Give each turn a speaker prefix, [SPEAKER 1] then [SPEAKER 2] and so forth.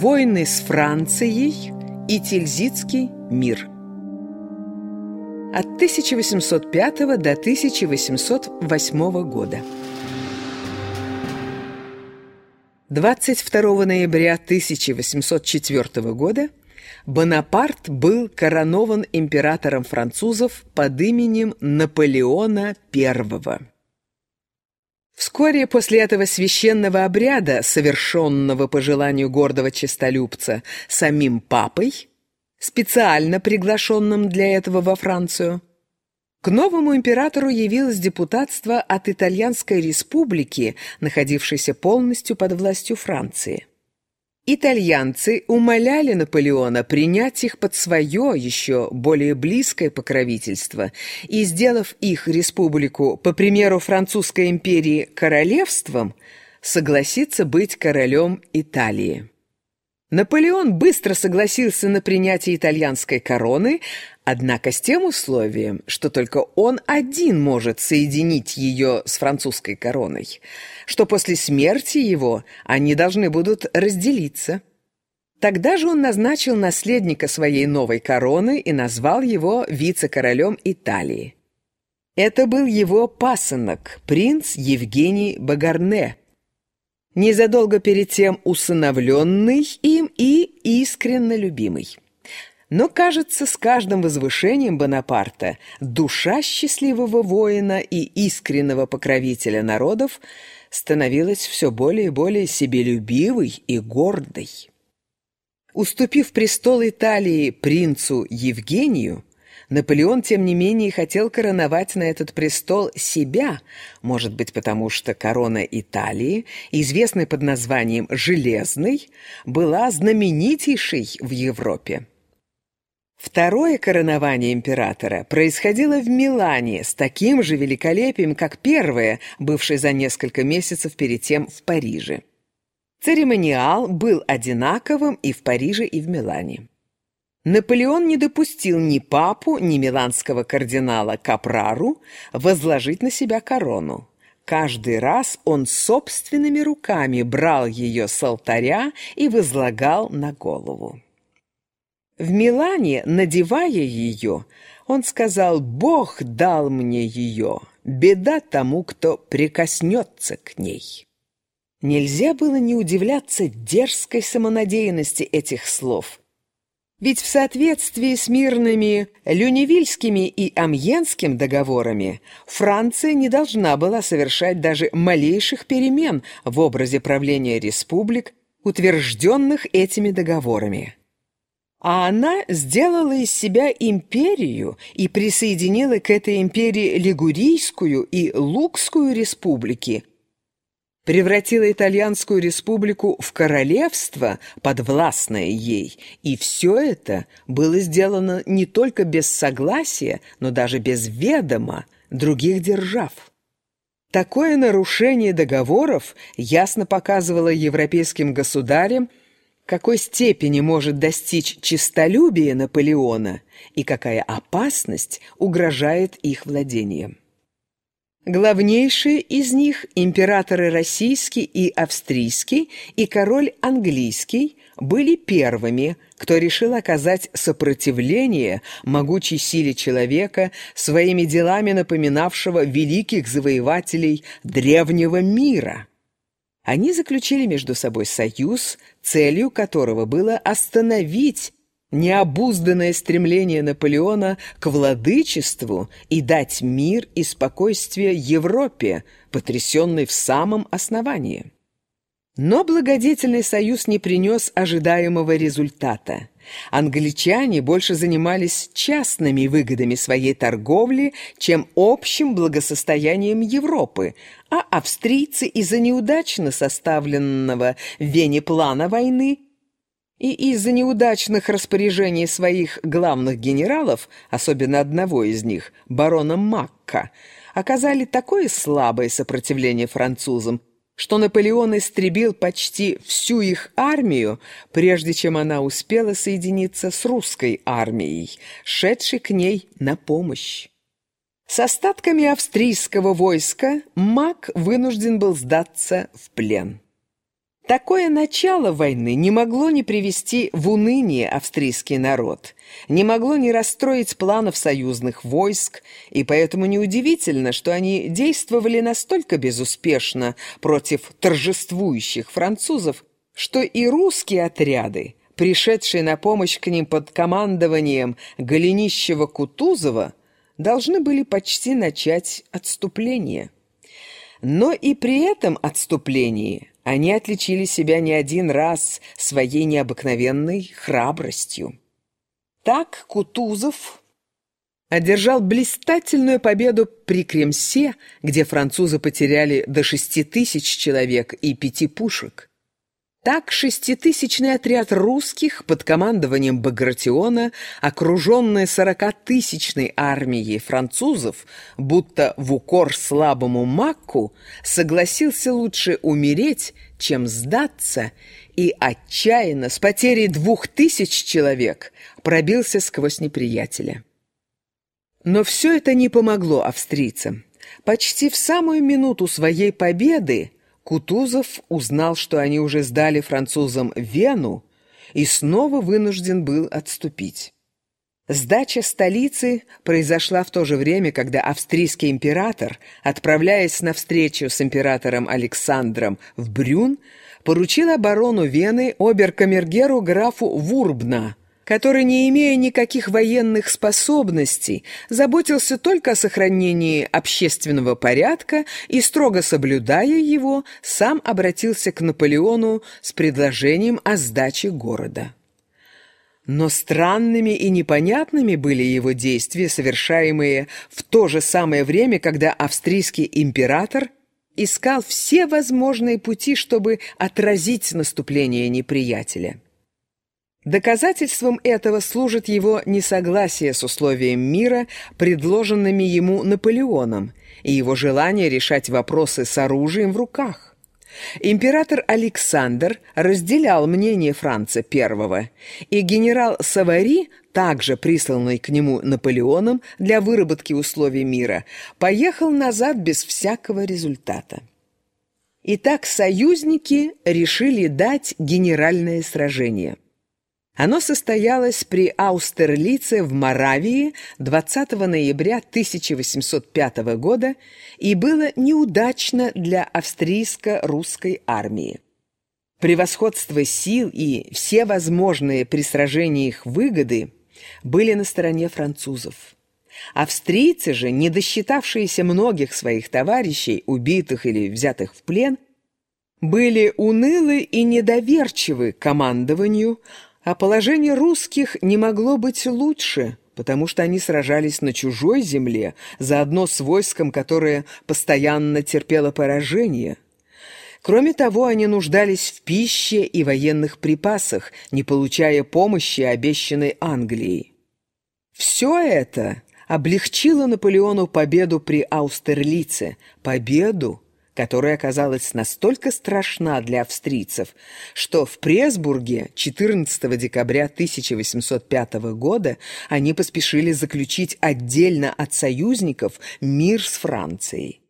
[SPEAKER 1] Войны с Францией и Тильзитский мир. От 1805 до 1808 года. 22 ноября 1804 года Бонапарт был коронован императором французов под именем Наполеона I. Вскоре после этого священного обряда, совершенного по желанию гордого честолюбца самим папой, специально приглашенным для этого во Францию, к новому императору явилось депутатство от Итальянской республики, находившейся полностью под властью Франции. Итальянцы умоляли Наполеона принять их под свое, еще более близкое покровительство и, сделав их республику, по примеру Французской империи, королевством, согласиться быть королем Италии. Наполеон быстро согласился на принятие итальянской короны, однако с тем условием, что только он один может соединить ее с французской короной, что после смерти его они должны будут разделиться. Тогда же он назначил наследника своей новой короны и назвал его вице-королем Италии. Это был его пасынок, принц Евгений Багарне, незадолго перед тем усыновленный им и искренне любимый. Но, кажется, с каждым возвышением Бонапарта душа счастливого воина и искреннего покровителя народов становилась все более и более себелюбивой и гордой. Уступив престол Италии принцу Евгению, Наполеон, тем не менее, хотел короновать на этот престол себя, может быть, потому что корона Италии, известной под названием «железной», была знаменитейшей в Европе. Второе коронование императора происходило в Милане с таким же великолепием, как первое, бывшее за несколько месяцев перед тем в Париже. Церемониал был одинаковым и в Париже, и в Милане. Наполеон не допустил ни папу, ни миланского кардинала Капрару возложить на себя корону. Каждый раз он собственными руками брал ее с алтаря и возлагал на голову. В Милане, надевая ее, он сказал «Бог дал мне ее, беда тому, кто прикоснется к ней». Нельзя было не удивляться дерзкой самонадеянности этих слов – ведь в соответствии с мирными Люневильскими и Амьенским договорами Франция не должна была совершать даже малейших перемен в образе правления республик, утвержденных этими договорами. А она сделала из себя империю и присоединила к этой империи Лигурийскую и Лукскую республики – превратила Итальянскую республику в королевство, подвластное ей, и все это было сделано не только без согласия, но даже без ведома других держав. Такое нарушение договоров ясно показывало европейским государям, какой степени может достичь честолюбие Наполеона и какая опасность угрожает их владениям. Главнейшие из них – императоры российский и австрийский и король английский – были первыми, кто решил оказать сопротивление могучей силе человека своими делами напоминавшего великих завоевателей древнего мира. Они заключили между собой союз, целью которого было остановить необузданное стремление Наполеона к владычеству и дать мир и спокойствие Европе, потрясенной в самом основании. Но благодетельный союз не принес ожидаемого результата. Англичане больше занимались частными выгодами своей торговли, чем общим благосостоянием Европы, а австрийцы из-за неудачно составленного в Вене плана войны и из-за неудачных распоряжений своих главных генералов, особенно одного из них, барона Макка, оказали такое слабое сопротивление французам, что Наполеон истребил почти всю их армию, прежде чем она успела соединиться с русской армией, шедшей к ней на помощь. С остатками австрийского войска Мак вынужден был сдаться в плен. Такое начало войны не могло не привести в уныние австрийский народ, не могло не расстроить планов союзных войск, и поэтому неудивительно, что они действовали настолько безуспешно против торжествующих французов, что и русские отряды, пришедшие на помощь к ним под командованием Голенищева-Кутузова, должны были почти начать отступление. Но и при этом отступлении они отличили себя не один раз своей необыкновенной храбростью. Так Кутузов одержал блистательную победу при Кремсе, где французы потеряли до шести тысяч человек и пяти пушек. Так шеститысячный отряд русских под командованием Багратиона, окруженный сорокатысячной армией французов, будто в укор слабому Макку, согласился лучше умереть, чем сдаться, и отчаянно, с потерей двух тысяч человек, пробился сквозь неприятеля. Но все это не помогло австрийцам. Почти в самую минуту своей победы Кутузов узнал, что они уже сдали французам Вену и снова вынужден был отступить. Сдача столицы произошла в то же время, когда австрийский император, отправляясь на встречу с императором Александром в Брюн, поручил оборону Вены оберкамергеру графу Вурбна – который, не имея никаких военных способностей, заботился только о сохранении общественного порядка и, строго соблюдая его, сам обратился к Наполеону с предложением о сдаче города. Но странными и непонятными были его действия, совершаемые в то же самое время, когда австрийский император искал все возможные пути, чтобы отразить наступление неприятеля. Доказательством этого служит его несогласие с условием мира, предложенными ему Наполеоном, и его желание решать вопросы с оружием в руках. Император Александр разделял мнение Франца I, и генерал Савари, также присланный к нему Наполеоном для выработки условий мира, поехал назад без всякого результата. Итак, союзники решили дать генеральное сражение – оно состоялось при Аустерлице в Моравии 20 ноября 1805 года и было неудачно для австрийско-русской армии. Превосходство сил и все возможные при сражении их выгоды были на стороне французов. Австрийцы же, не досчитавшиеся многих своих товарищей, убитых или взятых в плен, были унылы и недоверчивы командованию, а положение русских не могло быть лучше, потому что они сражались на чужой земле, заодно с войском, которое постоянно терпело поражение. Кроме того, они нуждались в пище и военных припасах, не получая помощи, обещанной Англией. Все это облегчило Наполеону победу при Аустерлице, победу, которая оказалась настолько страшна для австрийцев, что в Пресбурге 14 декабря 1805 года они поспешили заключить отдельно от союзников мир с Францией.